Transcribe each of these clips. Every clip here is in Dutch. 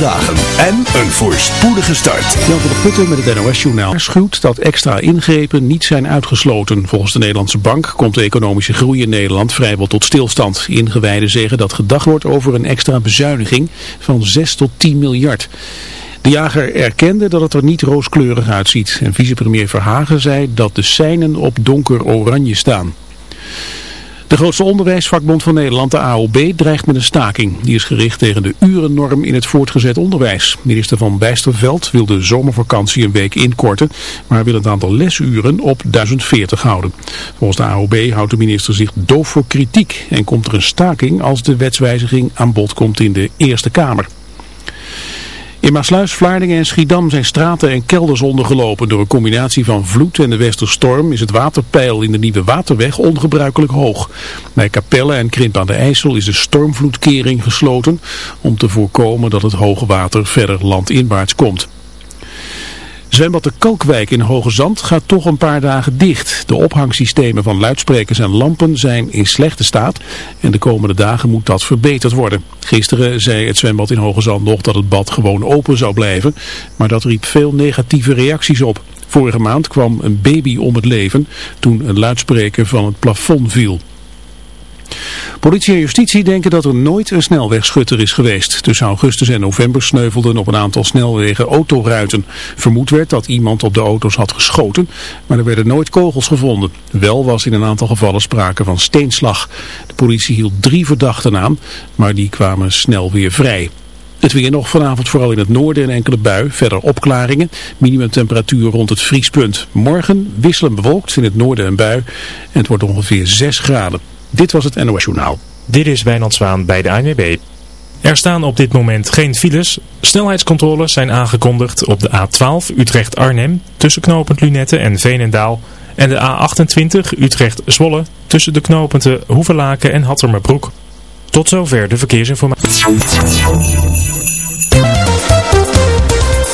dagen en een voorspoedige start. Jan van der Putten met het NOS-journaal schuwt dat extra ingrepen niet zijn uitgesloten. Volgens de Nederlandse bank komt de economische groei in Nederland vrijwel tot stilstand. Ingewijden zeggen dat gedacht wordt over een extra bezuiniging van 6 tot 10 miljard. De jager erkende dat het er niet rooskleurig uitziet. En vicepremier Verhagen zei dat de seinen op donker oranje staan. De grootste onderwijsvakbond van Nederland, de AOB, dreigt met een staking. Die is gericht tegen de urennorm in het voortgezet onderwijs. Minister van Bijsterveld wil de zomervakantie een week inkorten, maar wil het aantal lesuren op 1040 houden. Volgens de AOB houdt de minister zich doof voor kritiek en komt er een staking als de wetswijziging aan bod komt in de Eerste Kamer. In Maasluis, Vlaardingen en Schiedam zijn straten en kelders ondergelopen. Door een combinatie van vloed en de westerstorm is het waterpeil in de Nieuwe Waterweg ongebruikelijk hoog. Bij Capelle en Krimp aan de IJssel is de stormvloedkering gesloten om te voorkomen dat het hoge water verder landinwaarts komt. Zwembad de Kalkwijk in Hoge Zand gaat toch een paar dagen dicht. De ophangsystemen van luidsprekers en lampen zijn in slechte staat en de komende dagen moet dat verbeterd worden. Gisteren zei het zwembad in Hoge Zand nog dat het bad gewoon open zou blijven, maar dat riep veel negatieve reacties op. Vorige maand kwam een baby om het leven toen een luidspreker van het plafond viel. Politie en justitie denken dat er nooit een snelwegschutter is geweest. Tussen augustus en november sneuvelden op een aantal snelwegen autoruiten. Vermoed werd dat iemand op de auto's had geschoten, maar er werden nooit kogels gevonden. Wel was in een aantal gevallen sprake van steenslag. De politie hield drie verdachten aan, maar die kwamen snel weer vrij. Het weer nog vanavond vooral in het noorden en enkele bui. Verder opklaringen. Minimumtemperatuur rond het vriespunt. Morgen wisselen bewolkt in het noorden en bui. En het wordt ongeveer 6 graden. Dit was het NOS Journaal. Dit is Wijnand Zwaan bij de ANWB. Er staan op dit moment geen files. Snelheidscontroles zijn aangekondigd op de A12 Utrecht-Arnhem tussen knooppunt Lunette en Veenendaal. En de A28 Utrecht-Zwolle tussen de knooppunten Hoevelaken en Hattermerbroek. Tot zover de verkeersinformatie.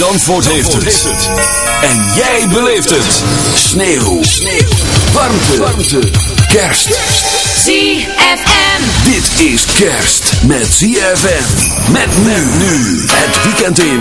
Zandvoort, heeft, het. En jij beleeft het. Sneeuw. Sneeuw. Warmte. Warmte. Kerst. ZFM. Dit is kerst met ZFM. Met nu nu. Het weekend in.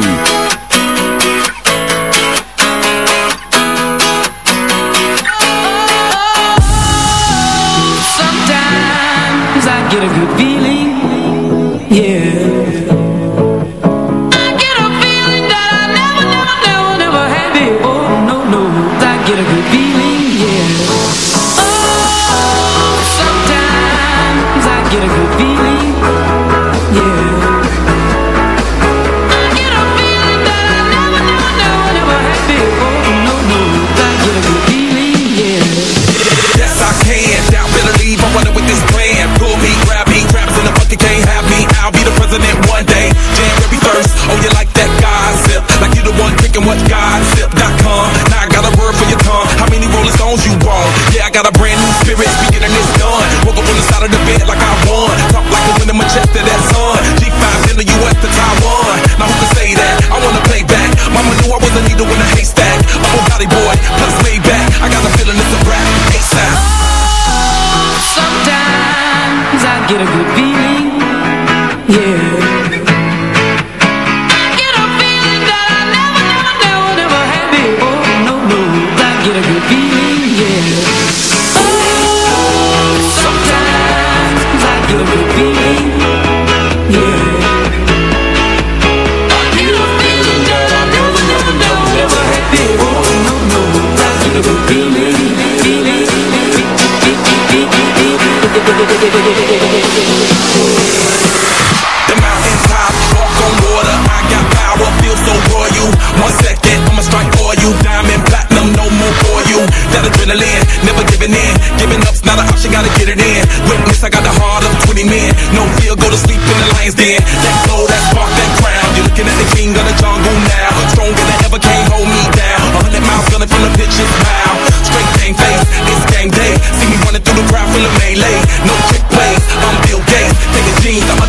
melee, no quick plays. I'm Bill Gates, taking jeans, I'm a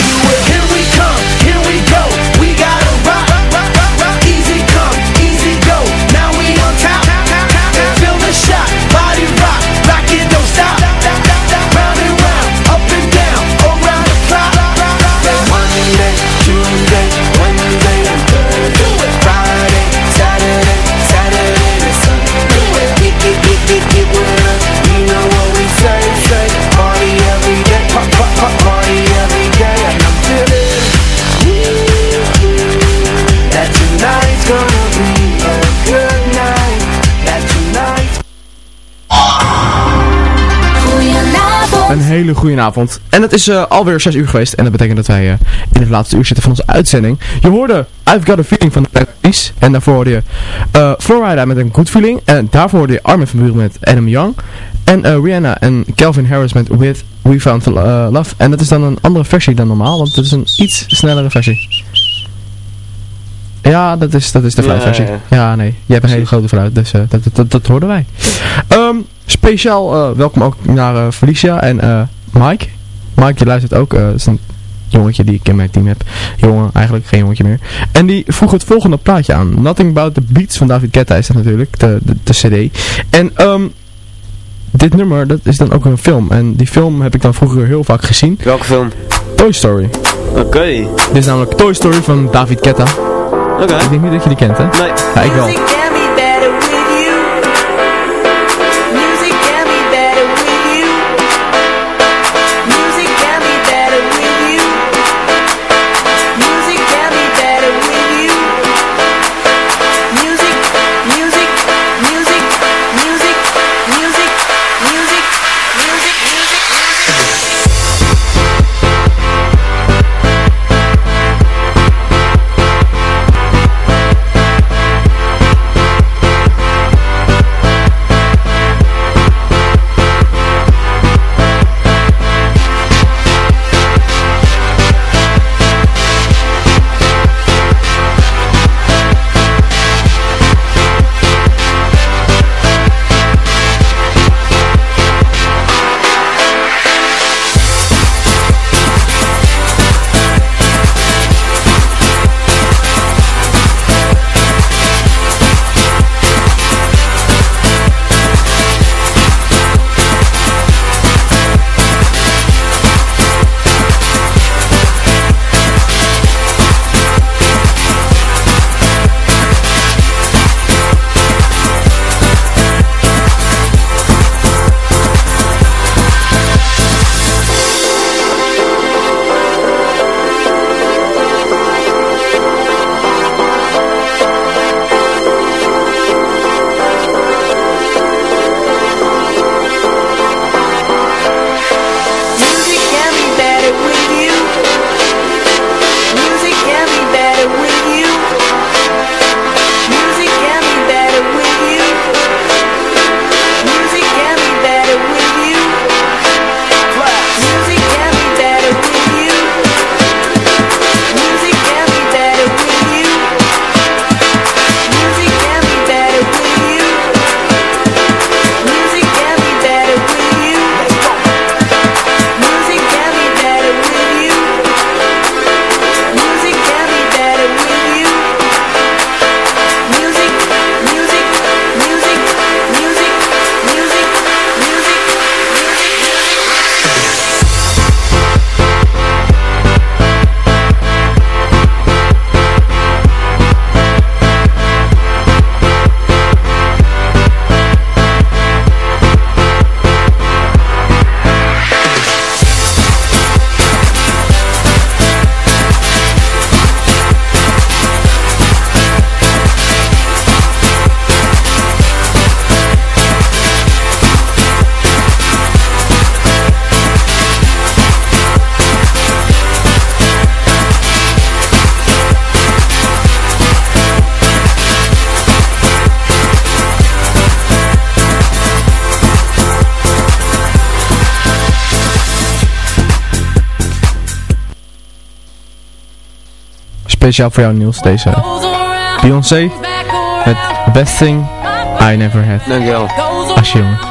hele goede avond. En het is eh, alweer 6 uur geweest. En dat betekent dat wij eh, in het laatste uur zitten van onze uitzending. Je hoorde I've Got a Feeling van de Peace. En daarvoor hoorde je uh, Florida met een Good Feeling. En daarvoor hoorde je Armin van Buren met Adam Young. En Rihanna en Calvin Harris met With We Found uh, Love. En dat is dan een andere versie dan normaal. Want het is een iets snellere versie. Ja, dat is, dat is de fluitversie. ja, Ja, ja. nee. Je hebt een hele grote fluit. Dus eh, dat, dat, dat, hoorden wij. Ehm, speciaal eh, welkom ook naar eh, Felicia en Mike. Mike, je luistert ook. dat is een jongetje die ik in mijn team heb. Jongen, eigenlijk geen jongetje meer. En die vroeg het volgende plaatje aan. Nothing About The Beats van David Guetta is dat natuurlijk. De, de, de cd. En ehm, dit nummer, dat is dan ook een film. En die film heb ik dan vroeger heel vaak gezien. Welke film? Toy Story. Oké. Dit is namelijk Toy Story van David Guetta. Oké. Ik denk niet dat je die kent, hè? Nee. Ja, ik wel. speciaal voor jou Niels, deze. Beyoncé met Best Thing I Never Had. Dankjewel. alsjeblieft.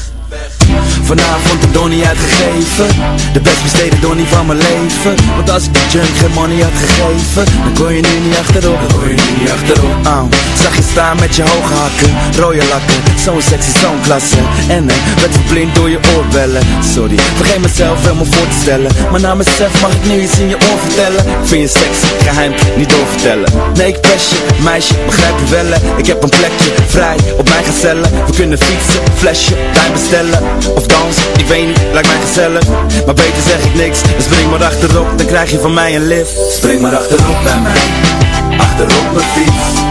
Vanavond de donnie uitgegeven. De best besteden donnie van mijn leven. Want als ik de junk geen money had gegeven Dan kon je nu niet achterop Dan kon je nu niet achterop oh. Zag je staan met je hoge hakken Rode lakken Zo'n sexy, zo'n klasse. En eh, werd verblind door je oorbellen. Sorry, vergeet mezelf helemaal voor te stellen. Maar na mezelf mag ik nu iets in je oor vertellen. Ik vind je sexy, geheim, niet doorvertellen. Nee, ik pest je, meisje, begrijp je wel? Ik heb een plekje, vrij, op mijn gezellen. We kunnen fietsen, flesje, wijn bestellen. Of dansen, ik weet niet, lijkt mij gezellig. Maar beter zeg ik niks, dus spring maar achterop. Dan krijg je van mij een lift. Spring maar achterop bij mij, achterop mijn fiets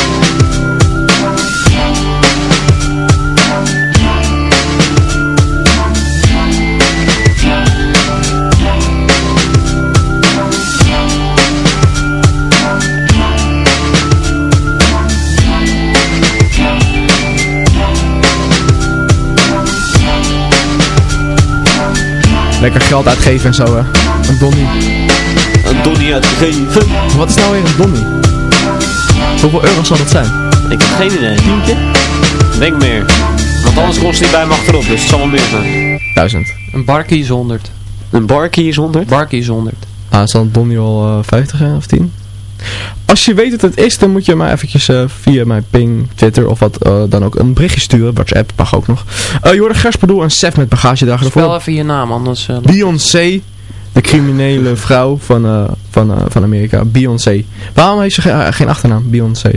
Lekker geld uitgeven en zo, hè. Een donnie. Een donnie uitgegeven. Wat is nou weer een donnie? Hoeveel euro zal dat zijn? Ik heb geen idee. Tientje? Denk meer. Want anders kost hij bij me achterop, dus het zal wel meer zijn. Duizend. Een barkie is 100. Een barkie is 100? Barkie is 100. Ah, is dan een donnie al eh, 50 hè, of 10? Als je weet wat het is, dan moet je mij eventjes eh, via mijn ping, Twitter of wat eh, dan ook een berichtje sturen. WhatsApp mag ook nog. Uh, je hoorde Gersbedoel en Sef met Spel ervoor. even je naam, anders... eh, Beyoncé, de criminele vrouw van, eh, van, eh, van Amerika. Beyoncé. Waarom heeft ze ge- geen achternaam, Beyoncé?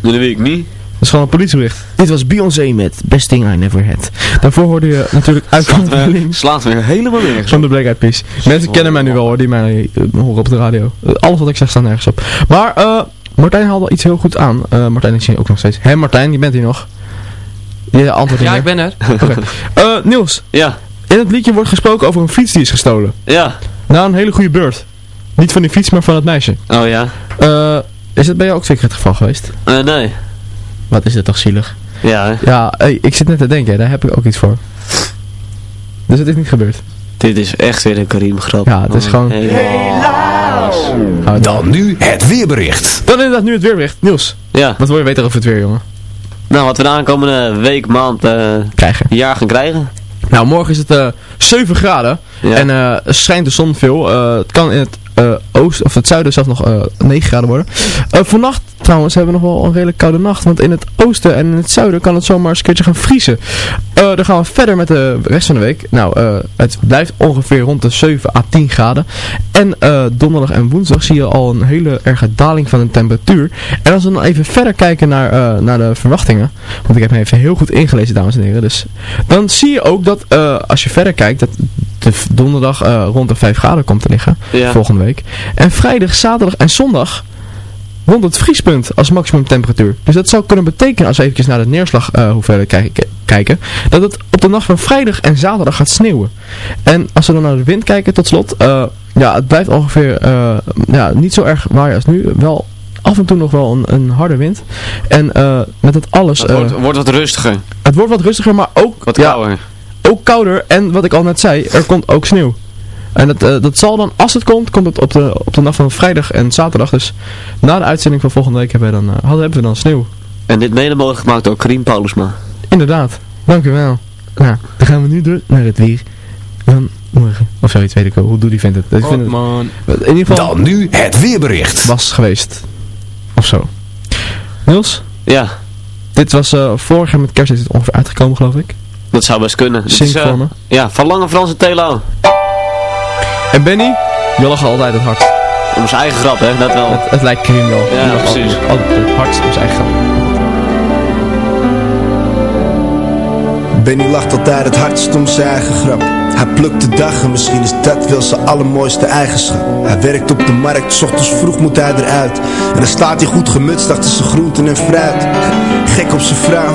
Dat weet ik niet. Dat is gewoon een politiebericht. Dit was Beyoncé met Best Thing I Never Had. Daarvoor hoorde je natuurlijk uitkomst Slaat weer helemaal nergens. van de Black Eyed Peas. Mensen kennen mij nu wel hoor, die mij eh, horen op de radio. Alles wat ik zeg staat nergens op. Maar eh Martijn haalde iets heel goed aan. Eh, Martijn is hier ook nog steeds. Hé Martijn, je bent hier nog. Je antwoordt Ja, ik ben er. Oké. Eh, Niels, Ja, in het liedje wordt gesproken over een fiets die is gestolen. ja. Nou, een hele goede beurt. Niet van die fiets, maar van het meisje. Oh ja. Eh, is het bij jou ook zeker het geval geweest? Eh, nee. Wat is dit toch zielig? Ja, hè. Ja, hey, ik zit net te denken, daar heb ik ook iets voor. Dus het is niet gebeurd. Dit is echt weer een Karim grap. Ja, het is gewoon- Helemaal. Dan nu het weerbericht. Dan inderdaad nu het weerbericht. Niels, Ja, wat wil je weten over het weer, jongen? nou wat we de aankomende week, maand, eh Krijgen. jaar gaan krijgen. Nou, morgen is het eh 7 graden. Ja. En eh schijnt de zon veel. Eh, het kan in het eh, oosten of het zuiden zelfs nog eh 9 graden worden. Eh, vannacht trouwens hebben we nog wel een redelijk koude nacht. Want in het oosten en in het zuiden kan het zomaar eens een keertje gaan vriezen. Eh, dan gaan we verder met de rest van de week. Nou, eh, het blijft ongeveer rond de 7 à 10 graden. En eh, donderdag en woensdag zie je al een hele erge daling van de temperatuur. En als we dan even verder kijken naar, naar de verwachtingen. Want ik heb me even heel goed ingelezen, dames en heren. Dus dan zie je ook dat als je verder kijkt, dat de donderdag rond de 5 graden komt te liggen. Ja. Volgende week. En vrijdag, zaterdag en zondag rond het vriespunt als maximum temperatuur. Dus dat zou kunnen betekenen, als we eventjes naar de neerslag eh, hoeveelheid kijken, dat het op de nacht van vrijdag en zaterdag gaat sneeuwen. En als we dan naar de wind kijken, tot slot, eh, Ja, het blijft ongeveer eh, ja, niet zo erg waar als nu. Wel af en toe nog wel een, een harde wind. En met dat alles... Het wordt, wordt wat rustiger. het wordt wat rustiger, maar ook, Wat ja, kouder. ook kouder. En wat ik al net zei, er komt ook sneeuw. En dat, eh, dat zal dan, als het komt, komt het op de, op de nacht van vrijdag en zaterdag. Dus na de uitzending van volgende week hebben we dan, eh, hadden, hebben we dan sneeuw. En dit mede mogelijk gemaakt door Karim Paulusma. Inderdaad, dank u wel. Nou, dan gaan we nu door naar het weer van morgen. Of zoiets, weet ik wel. Hoe doe die vindt het? Ik vind het man. in ieder geval Dan nu het weerbericht. was geweest. Of zo. Niels, Ja, dit was eh vorig jaar met kerst is het ongeveer uitgekomen geloof ik. dat zou best kunnen. Het Zing. Ja, van Lange Frans en Telo. En Benny, je lacht altijd het hardst. Om zijn eigen grap, hè, dat wel. Het, het lijkt Karim wel. Ja, precies. Altijd, altijd het hardst om zijn eigen grap. Benny lacht altijd het hardst om zijn eigen grap. Hij plukt de dag en misschien is dat wel zijn allermooiste eigenschap. Hij werkt op de markt, 's ochtends vroeg moet hij eruit. En dan staat hij goed gemutst achter zijn groenten en fruit. Gek op zijn vrouw,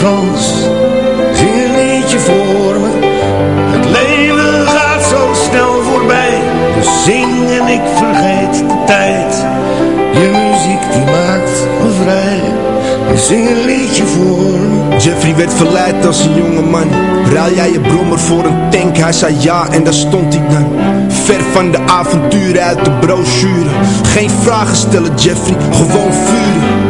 Frans. Zing een liedje voor me, het leven gaat zo snel voorbij, dus zing en ik vergeet de tijd. Je muziek die maakt me vrij, zing een liedje voor me. Jeffrey werd verleid als een jonge man Ruil jij je brommer voor een tank? Hij zei ja en daar stond hij dan Ver van de avonturen uit de brochure Geen vragen stellen Jeffrey, gewoon vuren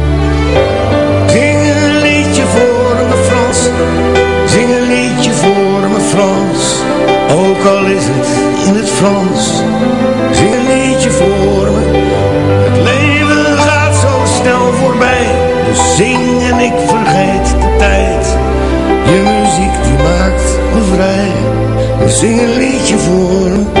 ook al is het in het Frans. Zing een liedje voor me, het leven gaat zo snel voorbij, dus zing en ik vergeet de tijd. Je muziek die maakt me vrij, dus zing een liedje voor me.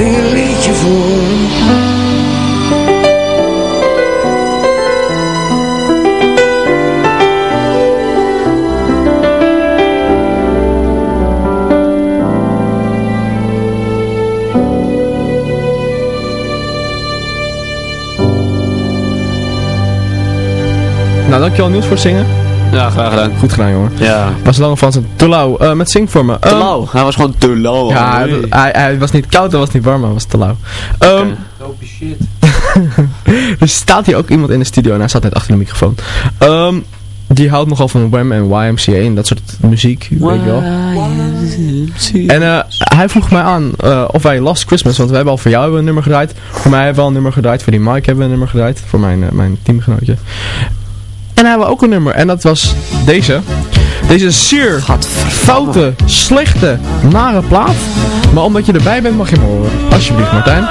zing een liedje voor. Nou, voor zingen. Ja, graag gedaan. Goed gedaan jongen. Ja. Was Lange Frans en te lauw. Eh, met zing voor me. Te Ehm, lauw. Hij was gewoon te lauw. Ja, hij, Nee. hij, hij was niet koud, hij was niet warm, hij was te lauw. Ehm, shit. er staat hier ook iemand in de studio en hij staat net achter de microfoon. Ehm, die houdt nogal van Wham en YMCA en dat soort muziek, weet je wel. En eh, hij vroeg mij aan eh, of wij Last Christmas, want we hebben al voor jou een nummer gedraaid. Voor mij hebben we al een nummer gedraaid, voor die Mike hebben we een nummer gedraaid. Voor mijn, mijn teamgenootje. En hebben ook een nummer en dat was deze. Deze zeer foute, slechte, nare plaat. Maar omdat je erbij bent mag je hem horen. Alsjeblieft Martijn.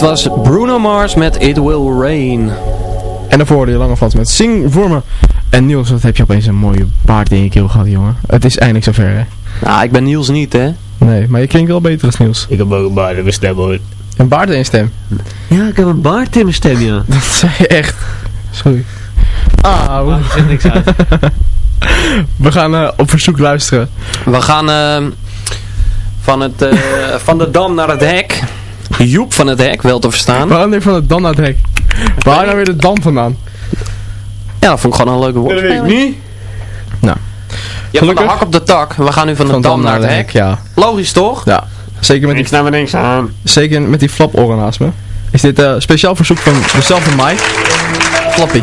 Dit was Bruno Mars met It Will Rain. En daarvoor hoorde je Lange Frans met Zing voor me. En Niels, wat heb je opeens een mooie baard in je keel gehad, jongen. Het is eindelijk zover, hè? Nou, ik ben Niels niet, hè? Nee, maar je klinkt wel beter als Niels. Ik heb ook een baard in mijn stem hoor. Een baard in je stem? Ja, ik heb een baard in mijn stem, ja. Dat zei je echt. Sorry. Ah, Oh, er zit niks uit. We gaan eh, op verzoek luisteren. We gaan eh, van, het, eh, van de dam naar het hek. Joep van het hek, wel te verstaan. Waarom denk je van het dan naar het hek? Waar nou weer de dam vandaan? Ja, dat vond ik gewoon een leuke woordspeling. niet. Nou. Je hebt van de hak op de tak. We gaan nu van de Van dam, naar het hek. ja. Logisch toch? Ja. Zeker met die, Ik snap er niks aan. zeker met die flaporen naast me. Is dit eh speciaal verzoek van dezelfde Mike? Flappy.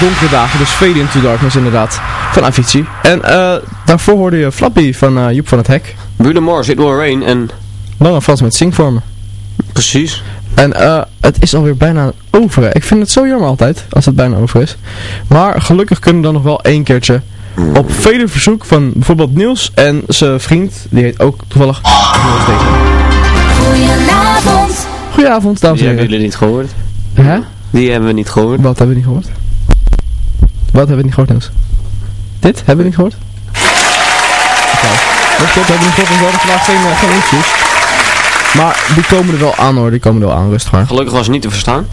donkere dagen, dus Fade into Darkness inderdaad, van Avicii. En eh, daarvoor hoorde je Flappy van eh, Joep van het Hek. Bruno Mars, It Will Rain en... Lange Frans met Zingvormen. Precies. En eh, het is alweer bijna over. hè. Ik vind het zo jammer altijd, als het bijna over is. Maar gelukkig kunnen we dan nog wel één keertje op vele verzoek van bijvoorbeeld Niels en zijn vriend, die heet ook toevallig Niels Deken. Goedenavond. Goedenavond, dames Die en hebben heren. jullie niet gehoord. Hè? Die hebben we niet gehoord. Wat hebben we niet gehoord? Wat hebben we niet gehoord, Niels? Dit hebben we niet gehoord? Oké. Dat klopt, hebben we niet gehoord. We hadden vandaag geen, eh, geen interviews. Maar die komen er wel aan hoor, die komen er wel aan, rustig maar. Gelukkig was het niet te verstaan.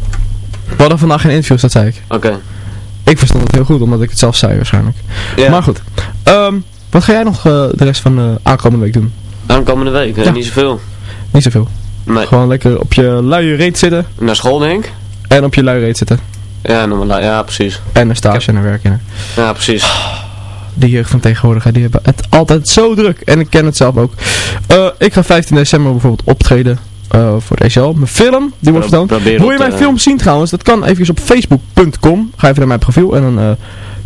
We hadden vandaag geen interviews, dat zei ik. Oké. Ik verstond het heel goed, omdat ik het zelf zei waarschijnlijk. Ja. Maar goed. Ehm, wat ga jij nog eh, de rest van de aankomende week doen? Aankomende week, eh, Ja. niet zoveel. Niet zoveel. Nee. Gewoon lekker op je luie reet zitten. Naar school denk ik. En op je luie reet zitten. Ja, nog maar, ja precies. En naar stage en naar werk. En Ja, precies. de jeugd van tegenwoordig, die hebben het altijd zo druk. En ik ken het zelf ook. Eh, ik ga 15 december bijvoorbeeld optreden eh, voor de ECL. Mijn film, die wordt vertoond. Wil je mijn te- film zien trouwens? Dat kan even op facebook.com. Ga even naar mijn profiel en dan, eh,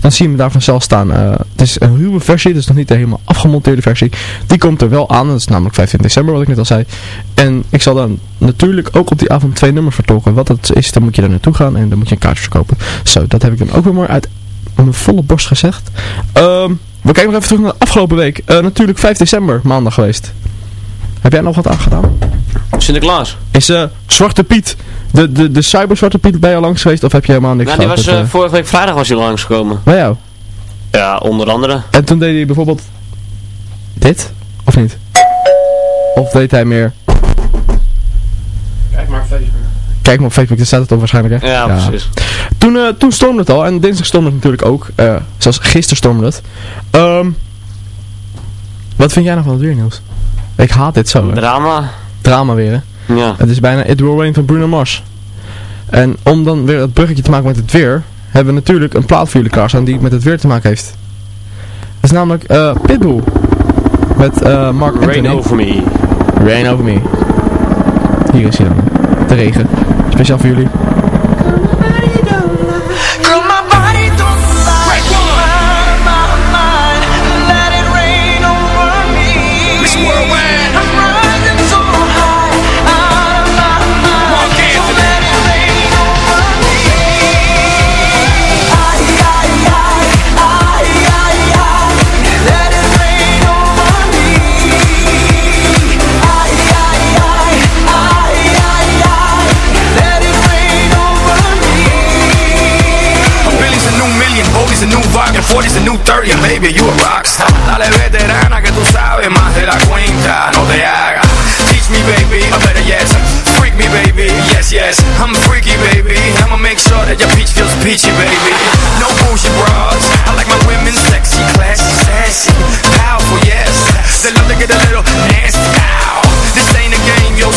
dan zie je me daar vanzelf staan. Eh, het is een ruwe versie, dus nog niet de helemaal afgemonteerde versie. Die komt er wel aan, dat is namelijk 15 december wat ik net al zei. En ik zal dan natuurlijk ook op die avond twee nummers vertolken. Wat dat is, dan moet je daar naartoe gaan en dan moet je een kaartje verkopen. Zo, dat heb ik dan ook weer mooi uit mijn volle borst gezegd. Ehm, we kijken nog even terug naar de afgelopen week. Eh, natuurlijk 5 december, maandag geweest. Heb jij nog wat aangedaan? Sinterklaas. Is eh Zwarte Piet, de, de, de cyber Zwarte Piet bij jou langs geweest of heb je helemaal niks Nou, die gehad was, met, eh, eh, vorige week vrijdag was hij langsgekomen. bij jou? Ja, onder andere. En toen deed hij bijvoorbeeld dit, of niet? Of deed hij meer... Kijk maar Facebook. Kijk maar op Facebook, daar staat het op waarschijnlijk hè? Ja, precies. Toen, eh, toen stormde het al en dinsdag stormde het natuurlijk ook. eh, zoals gisteren stormde het. Ehm, wat vind jij nou van het weer Niels? Ik haat dit zo hè? Drama. Drama weer hè? Ja. Het is bijna It Will Rain van Bruno Mars. En om dan weer het bruggetje te maken met het weer, hebben we natuurlijk een plaat voor jullie klaarstaan die met het weer te maken heeft. Dat is namelijk eh, Pitbull. Met eh Mark Anthony. Rain over me. Rain over me. Hier is hij dan. De regen. Speciaal voor jullie. 40's a new 30, and baby, you a rockstar. Dale veterana que tú sabes más de la cuenta, no te hagas. Teach me, baby, or better yet, freak me, baby, yes, yes. I'm freaky, baby, I'ma make sure that your peach feels peachy, baby. No bullshit bras, I like my women sexy, classy, sassy, powerful, yes. They love to get a little nasty, ow. This ain't a game, you'll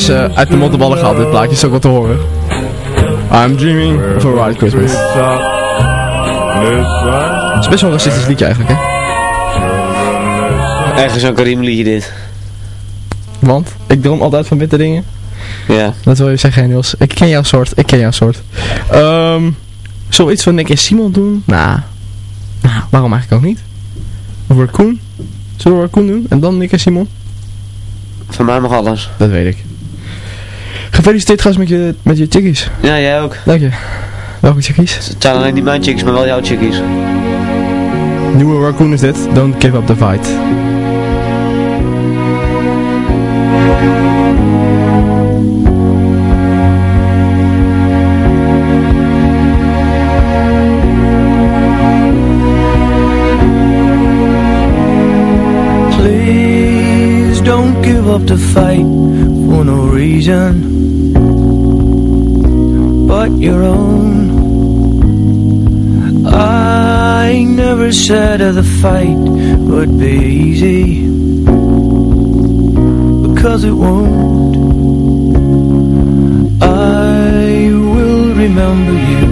is eh, uit de mottenballen gehaald, dit plaatje is ook wat te horen. I'm dreaming of a white Christmas. Het is best wel een racistisch liedje eigenlijk, hè? Ergens zo'n Karim liedje dit. Want ik droom altijd van witte dingen. Ja. Dat wil je zeggen, Niels. Ik ken jouw soort, ik ken jouw soort. Ehm zullen we iets van Nick en Simon doen? Nou, nou, waarom eigenlijk ook niet? Of Raccoon? Zullen we Raccoon doen? En dan Nick en Simon? Van mij mag alles. Dat weet ik. Gefeliciteerd trouwens met je, met je chickies. Ja, jij ook. Dank je. Welke chickies? Het zijn alleen niet mijn chickies, maar wel jouw chickies. Nieuwe Raccoon is dit. Don't give up the fight. Please don't give up the fight for no reason but your own. I never said the fight would be easy because it won't. I will remember you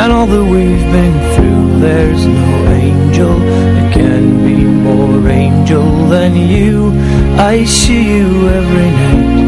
and all that we've been through. There's no angel that can be more angel than you. I see you every night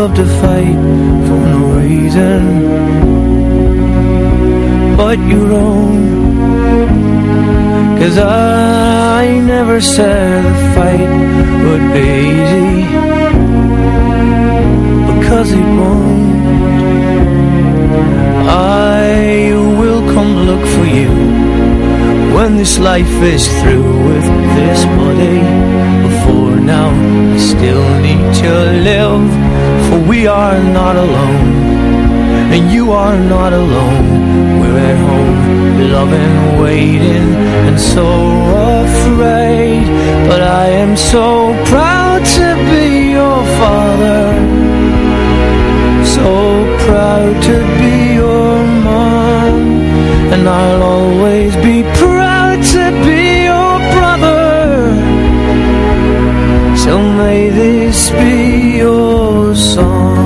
Up the fight for no reason. But your own. Cause I never said the fight would be easy. Because it won't. I will come look for you When this life is through with this body. Before now I still need to live For we are not alone. And you are not alone. We're at home loving, waiting, and so afraid. But I am so proud to be your father, so proud to be your mom, and I'll always be proud be your song.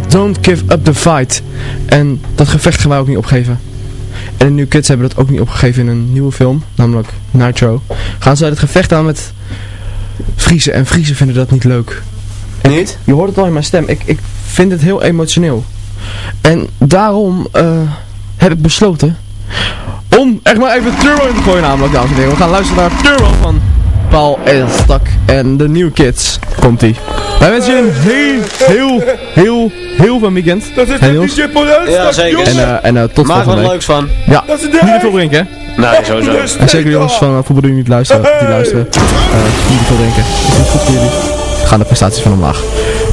Met Don't Give Up The Fight. En dat gevecht gaan wij ook niet opgeven. En de New Kids hebben dat ook niet opgegeven in een nieuwe film, namelijk Nitro. Gaan zij het gevecht aan met Friese en Friese vinden dat niet leuk. niet? Je hoort het al in mijn stem, ik, ik vind het heel emotioneel. En daarom eh, heb ik besloten om echt maar even Turbo in te gooien namelijk, dames en heren. We gaan luisteren naar Turbo van Paul Elstak en de New Kids. Komt-ie. Wij wensen je een heel, heel, heel, heel fijn weekend. Dat is Niels? DJ Paul Ja, zeker. En, eh, en eh, tot Maak er volgende wat week. leuks van. Ja, Dat is niet te veel drinken hè. Nee, sowieso. En zeker jongens van uh, voetbal die niet luisteren, die luisteren. eh, niet te veel drinken. Is niet goed voor jullie. Gaan de prestaties van omlaag.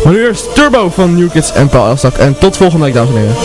Maar nu eerst Turbo van New Kids en Paul Elstak. En tot volgende week dames en heren.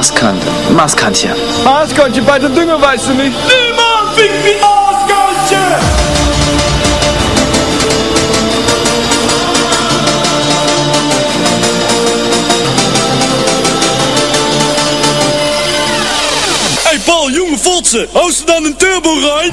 Marskantje. Maaskantje bei der Dünger weißt du nicht. Niemand fickt wie Maaskantje! Hey Paul, jonge fotsen, hou ze dan een turbo rein?